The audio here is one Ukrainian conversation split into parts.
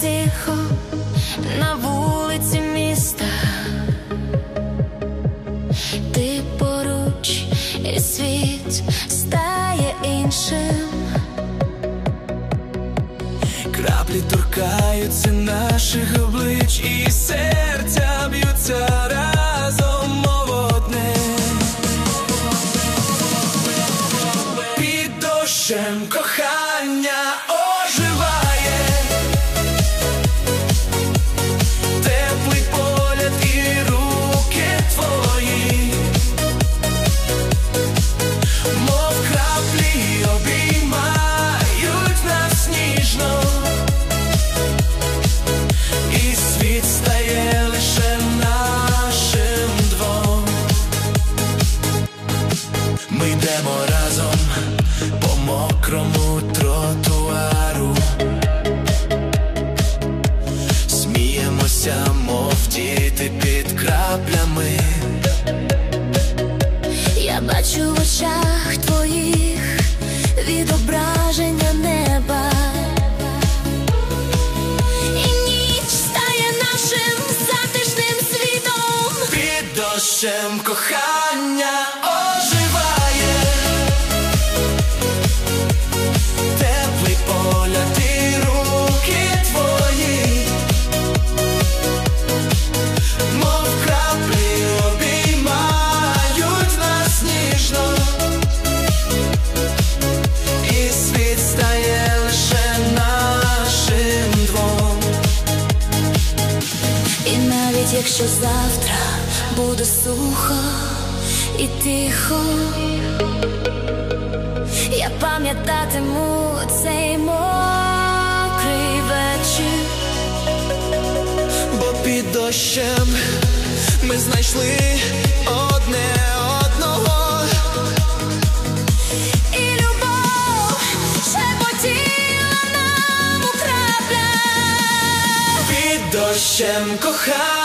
тихо на вулиці міста, ти поруч, і світ стає іншим. Краплі торкаються наших облич і серця kocham.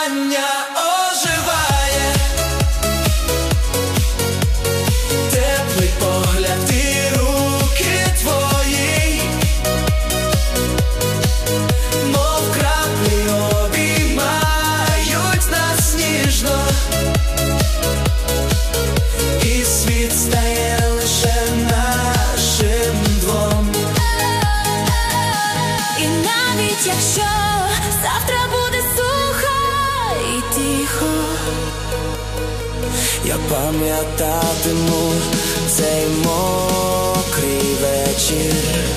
пам'ятатиму цей мокрий вечір.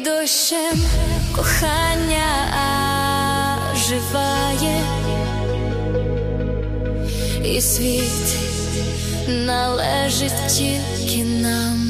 під дощем кохання оживає і світ належить тільки нам.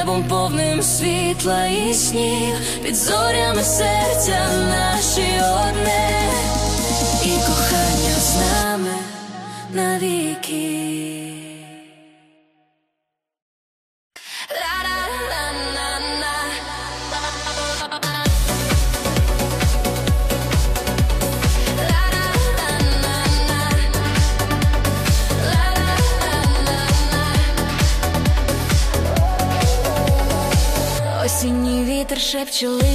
небом повним світла і снів, під зорями серця наші одне, і кохання з нами навіки. you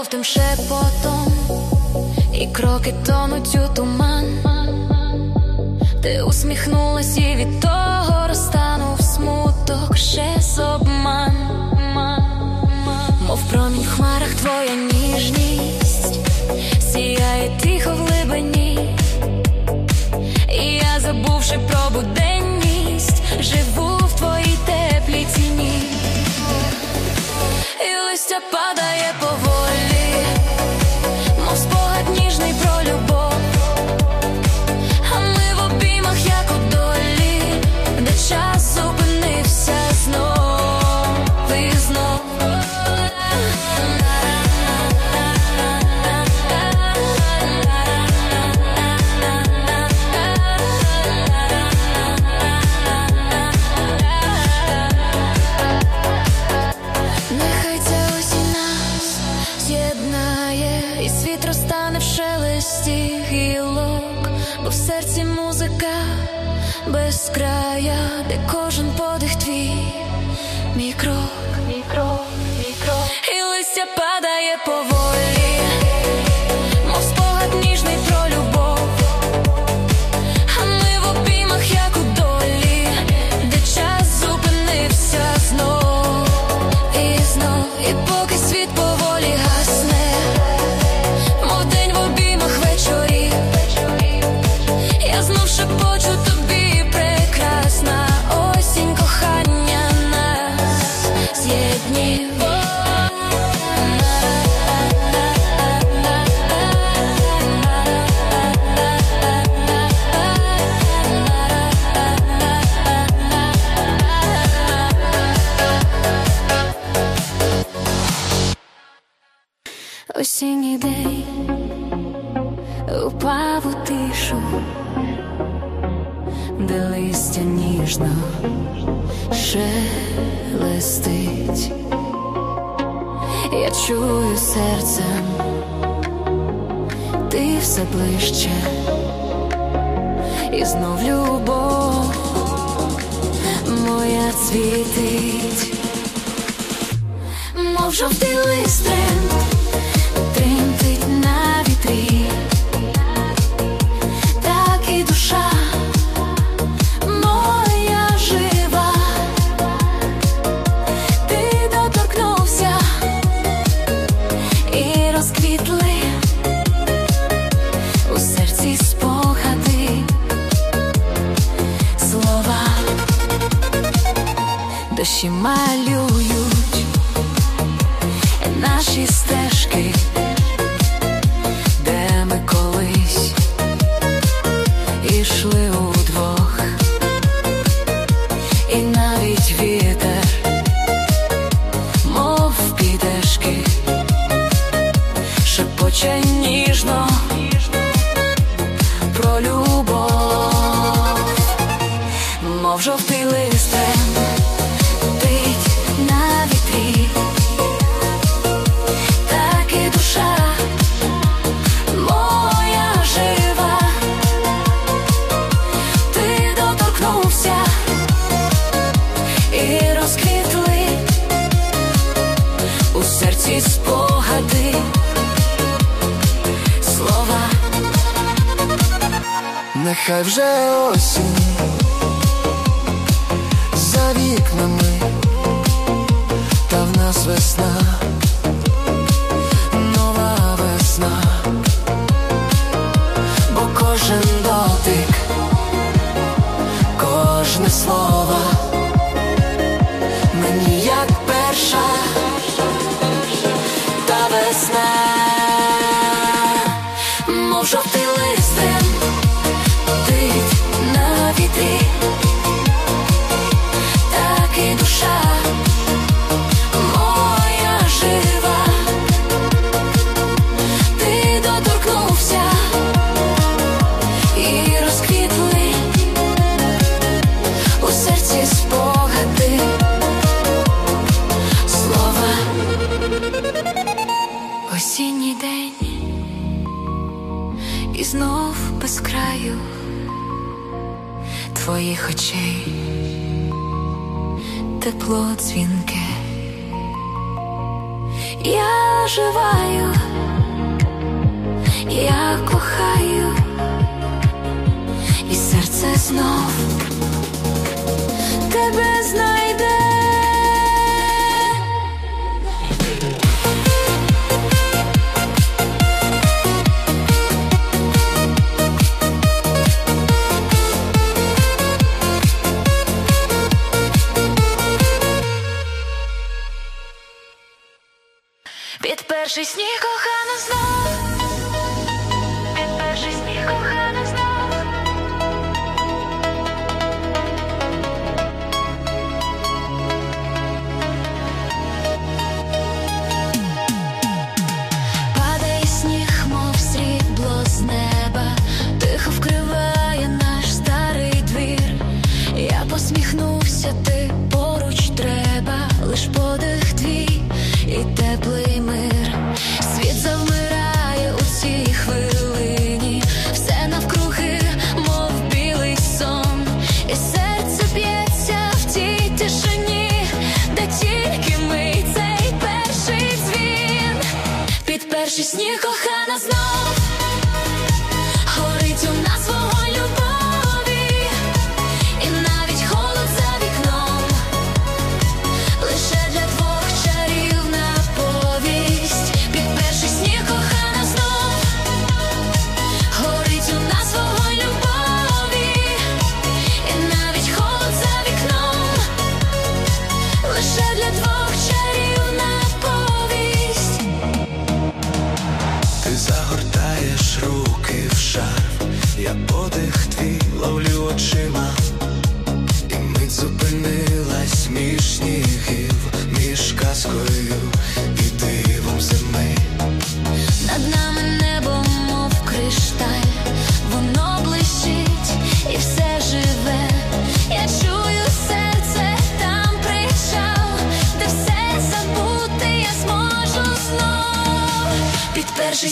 жовтим шепотом, і кроки тонуть у туман. Ти усміхнулась і від того розтанув смуток ще собі. чую серцем, ти все ближче, і знов любов моя цвітить, мов жовтий листин, тримтить на вітрі. my smile. Move your feelings. 过尽 перший сніг кохана знов горить у нас.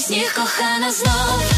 сніг кохана знов.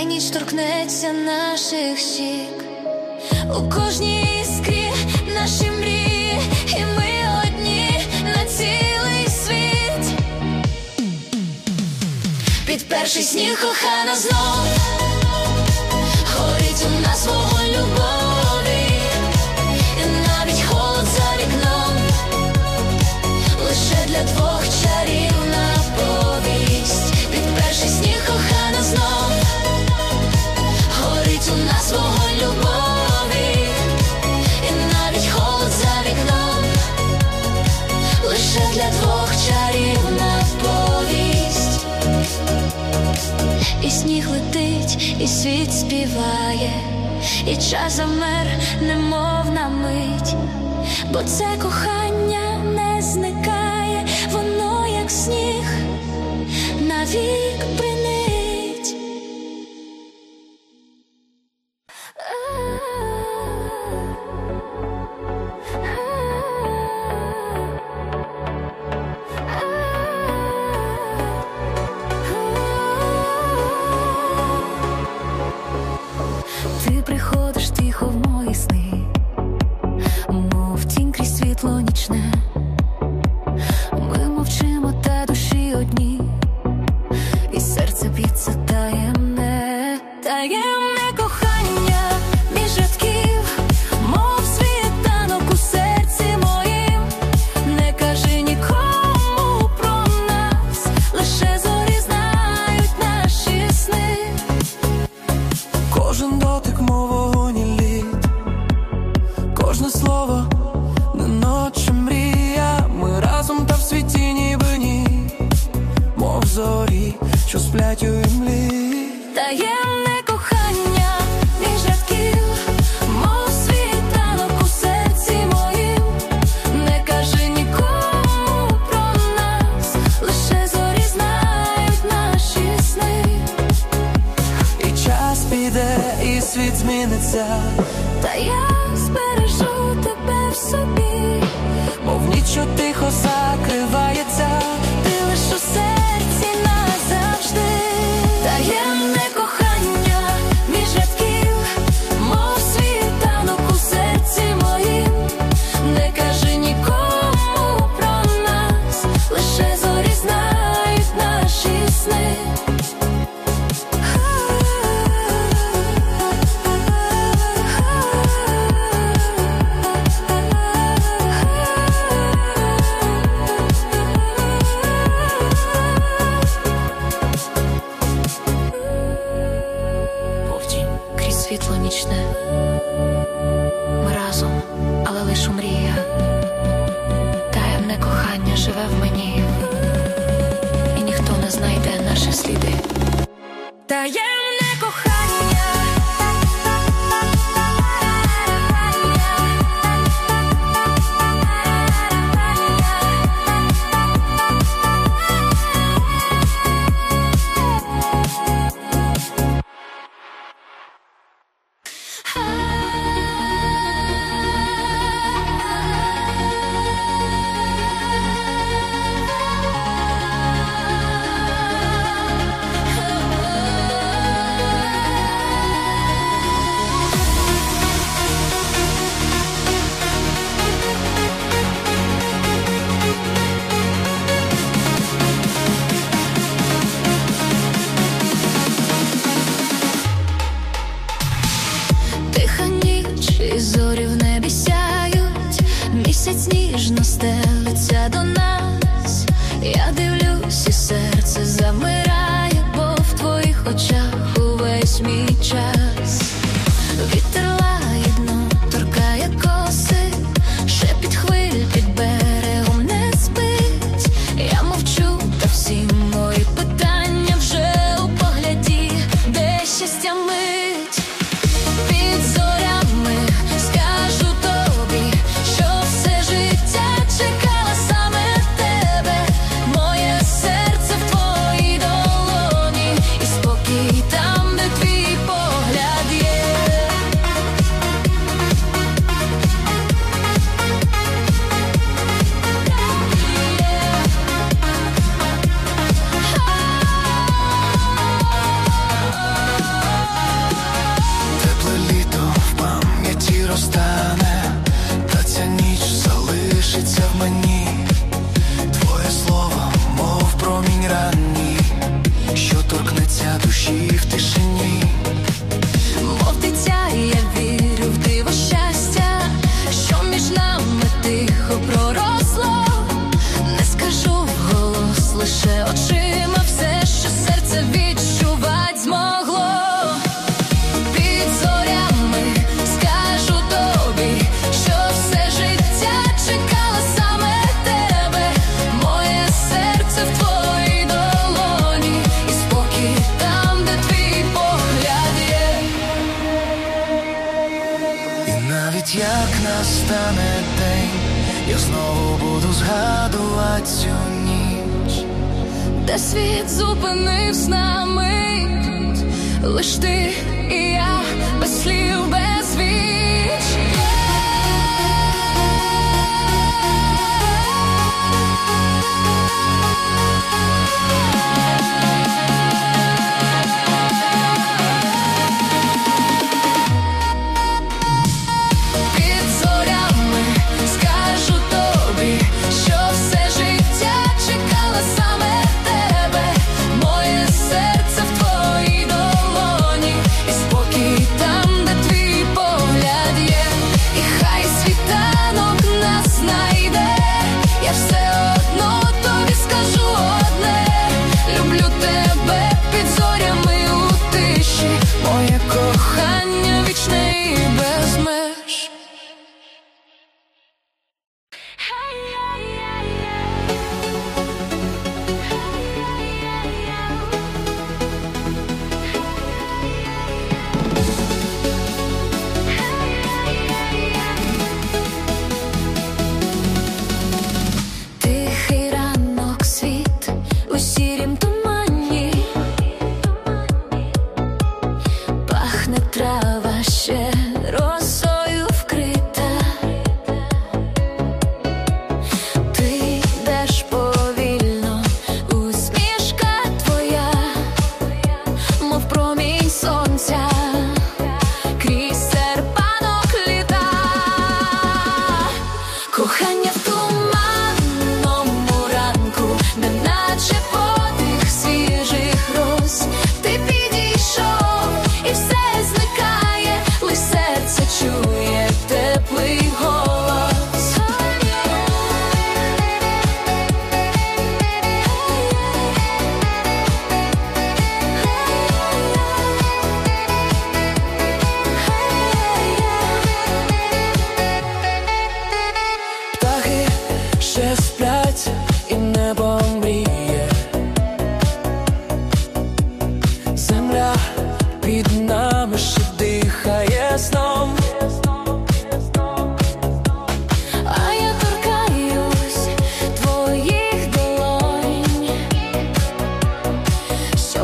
хай ніч торкнеться наших щік у кожній іскрі наші мрії, і ми одні на цілий світ. Під перший сніг кохана знов. співає, і час замер, немов на мить, бо це кохання не зникає, воно, як сніг, навік принесе.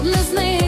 Щоб не зникла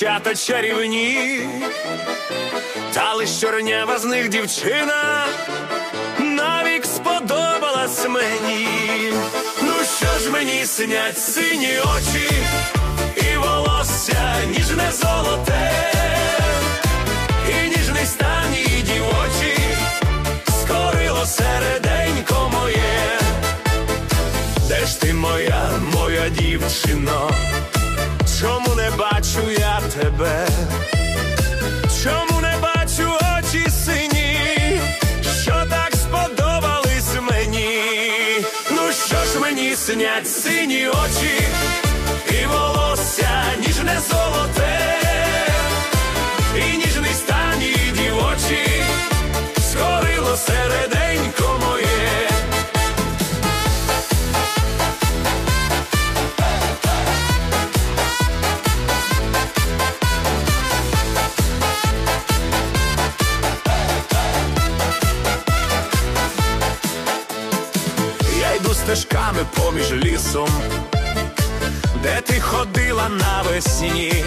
дівчата чарівні, та лиш чорнява з них дівчина навік сподобалась мені. Ну що ж мені снять сині очі і волосся ніжне золоте, і ніжний стан її дівочі, скорило середенько моє. Де ж ти моя, моя дівчино? Чому не бачу я тебе? Чому не бачу очі сині, що так сподобались мені? Ну що ж мені снять сині очі і волосся ніжне золоте, і ніжний стан її дівочі, скорило середенько моє. Стежками поміж лісом, де ти ходила навесні,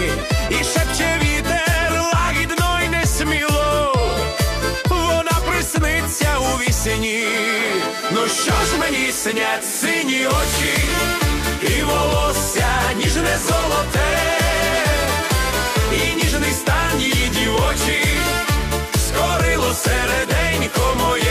і шепче вітер лагідно й несміло, вона присниться у вісні. Ну що ж мені снять сині очі, і волосся ніжне золоте, і ніжний стан її дівочі, скорило середенько моє.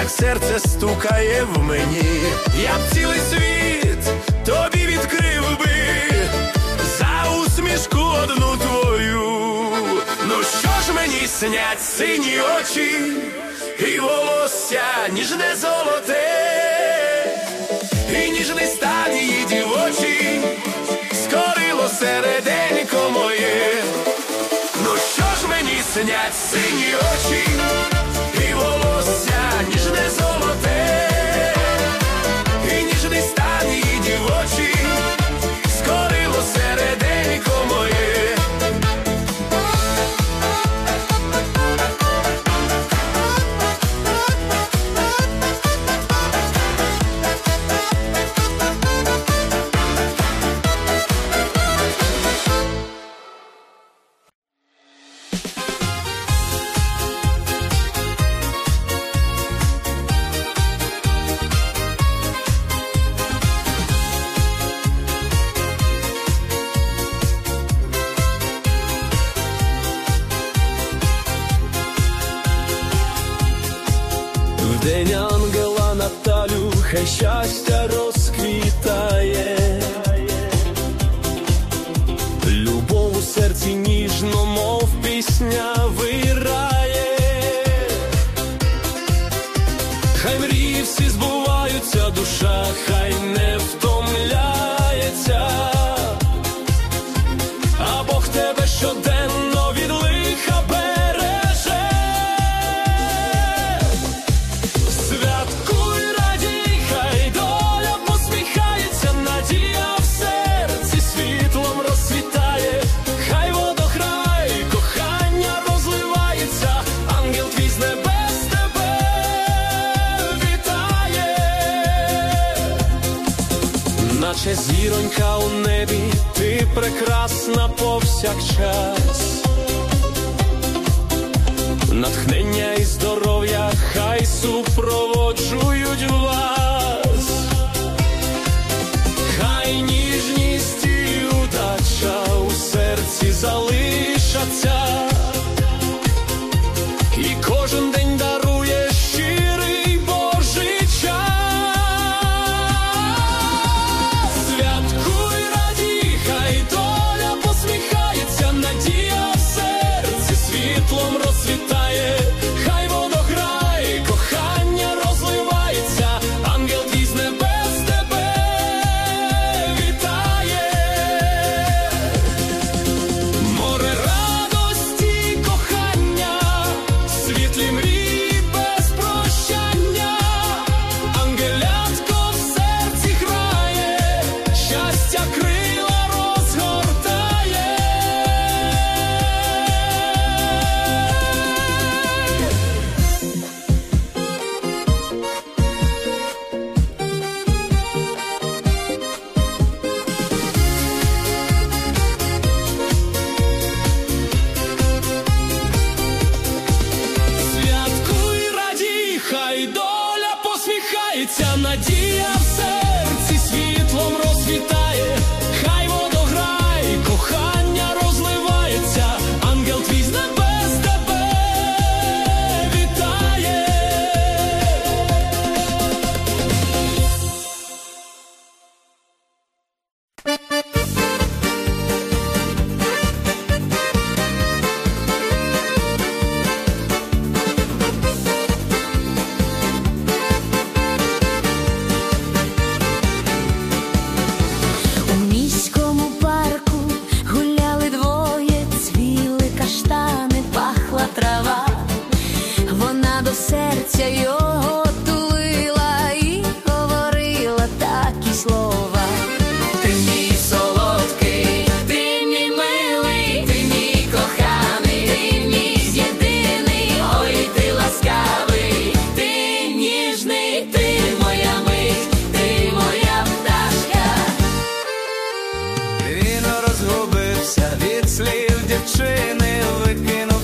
Як серце стукає в мені, я б цілий світ тобі відкрив би за усмішку одну твою. Ну що ж мені снять сині очі і волосся ніжне золоте, і ніжний стан її дівочі, скорило середенько моє. Ну що ж мені снять сині очі машини викину.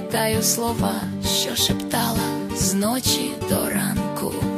пам'ятаю слова, що шептала з ночі до ранку.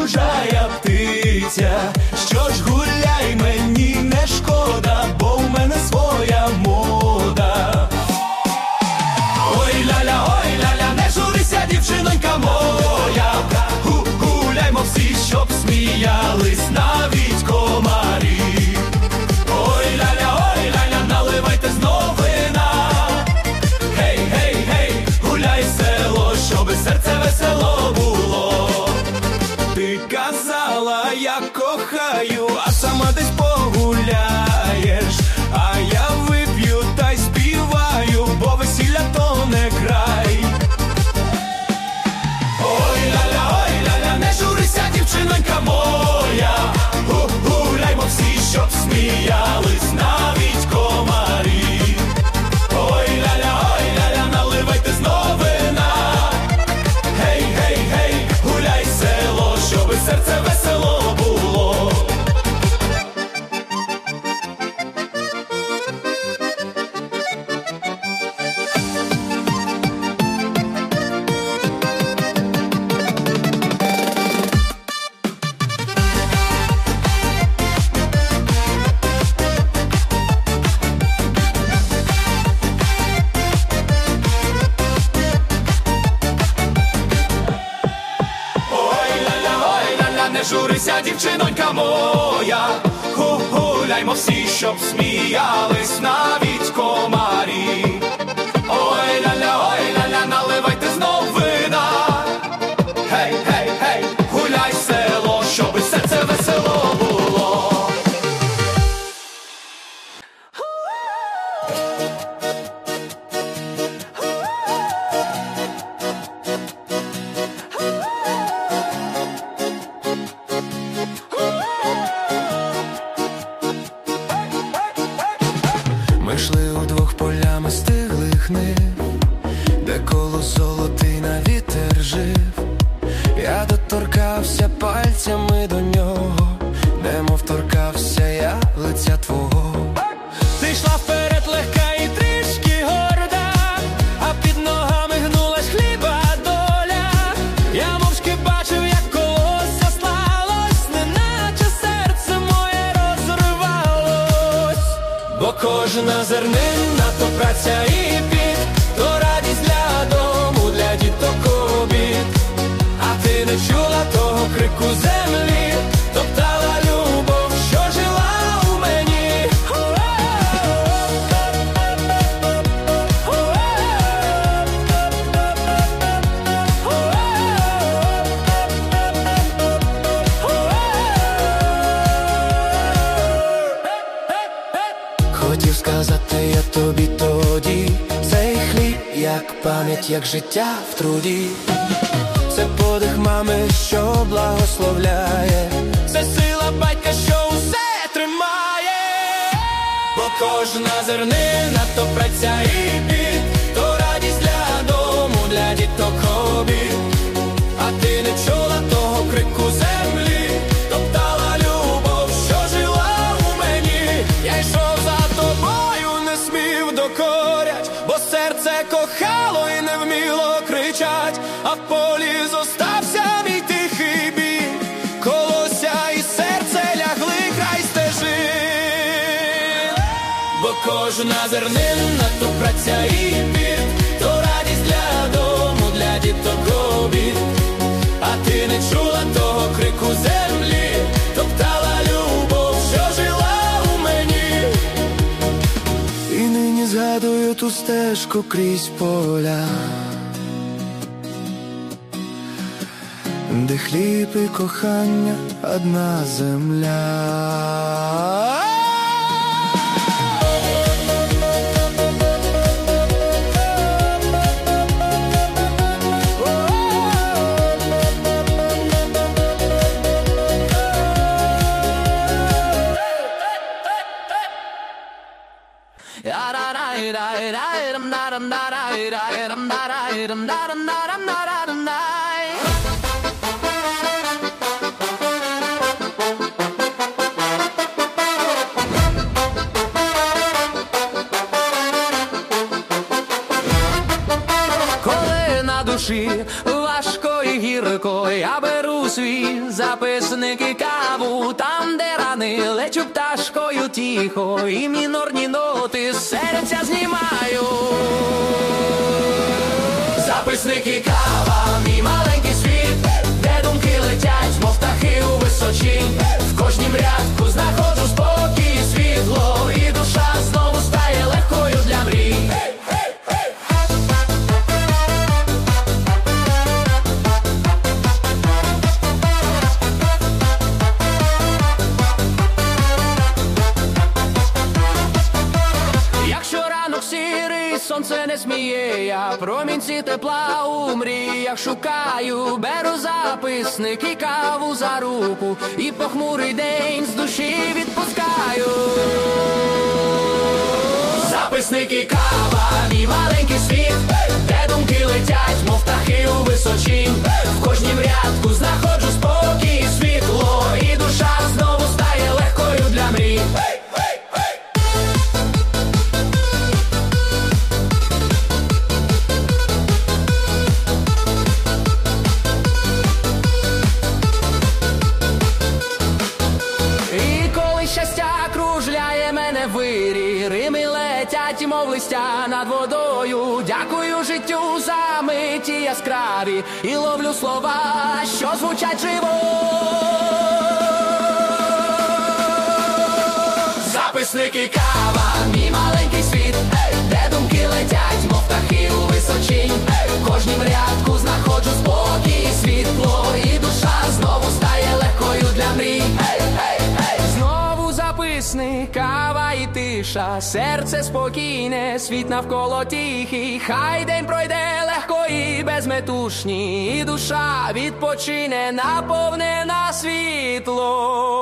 чужая птиця. кожна зернина, то праця і бід, то радість для дому, для діток обід. А ти не чула того крику землі, топтала любов, що жила у мені. І нині згадую ту стежку крізь поля. Де хліб і кохання одна земля. Важко і гірко, я беру свій записник і каву, там, де рани, лечу пташкою тихо, і мінорні ноти серця знімаю. Записники кава, мій маленький світ, де думки летять, мов птахи у височі, В кожнім рядку знаходжу я промінці тепла у мріях шукаю, беру записник і каву за руку, і похмурий день з душі відпускаю. Записник і кава, мій маленький світ, де думки летять, мов птахи у височінь. В кожнім рядку знаходжу спокій, і світло, і душа знову стає легкою для мрій. За миті яскраві і ловлю слова, що звучать живо. Записники кава, мій маленький світ, де думки летять, мов птахи у височінь. Ей, в кожнім рядку записник, кава і тиша, серце спокійне, світ навколо тихий, хай день пройде легко і безметушні, і душа відпочине, наповнена світлом.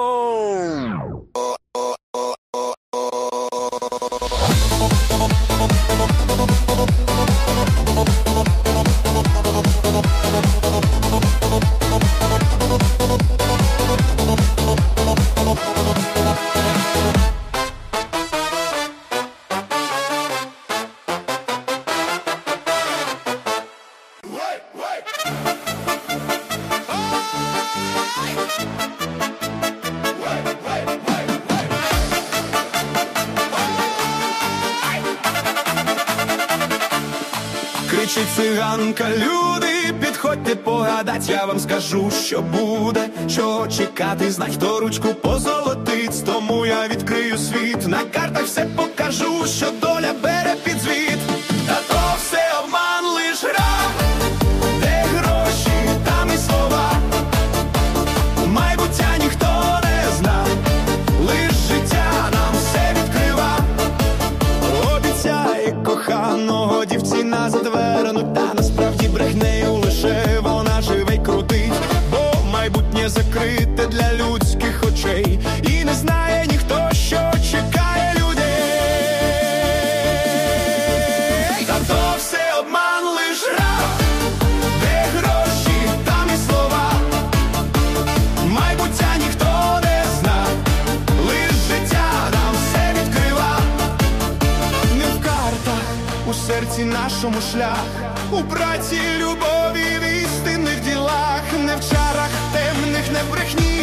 Чекати, знать, хто ручку позолотить, тому я відкрию світ, на картах все покажу, що доля бере нашому шлях, у праці, любові, в істинних ділах, не в чарах темних, не в брехні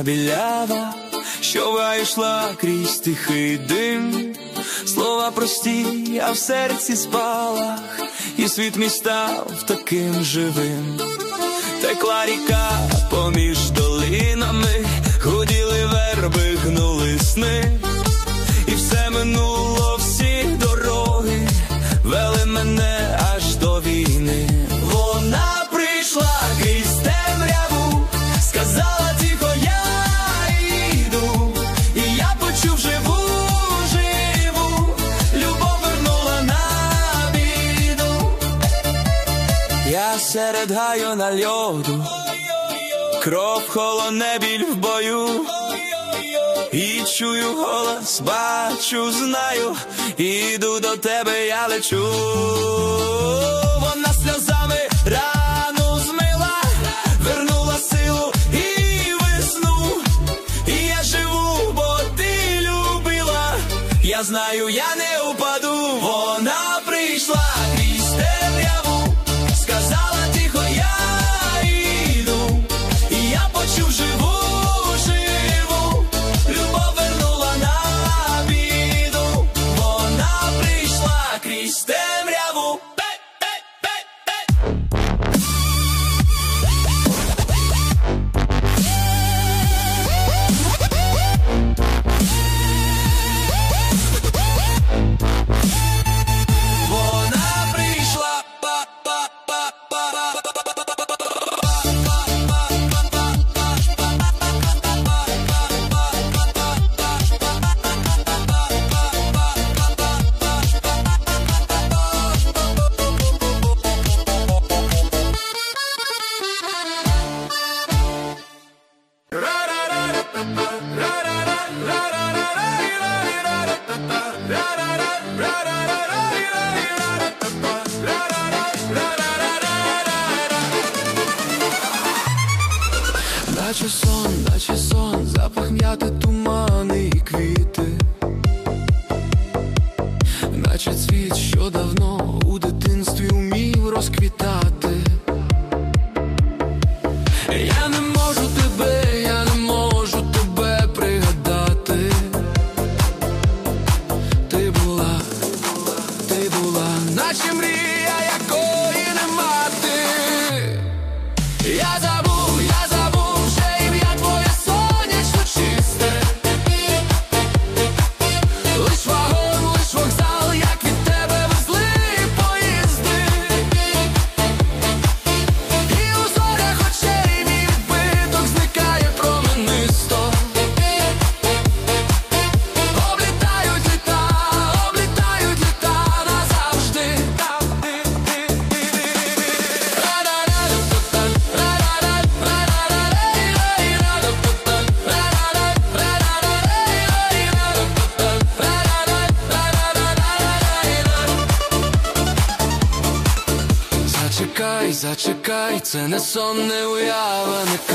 темна білява, що вайшла крізь тихий дим, слова прості, а в серці спалах, і світ мій став таким живим, текла ріка поміж долинами, гуділи верби, гнули сни, і все минуло. серед гаю на льоду, кров холоне біль в бою, і чую голос, бачу, знаю, іду до тебе, я лечу, вона сльозами рану змила, вернула силу і весну. Я живу, бо ти любила, я знаю, я не упаду. dancing. It's on that we are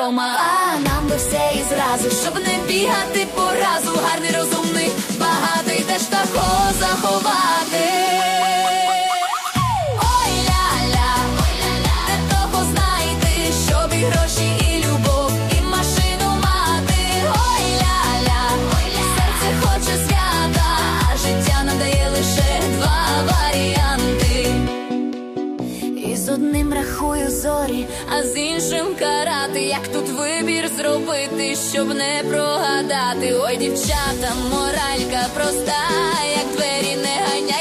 трьома. А нам би все і зразу, щоб не бігати по разу. Гарний розумний, багатий де ж такого заховати. робити, щоб не прогадати? Ой, дівчата, моралька проста, як двері не ганяй.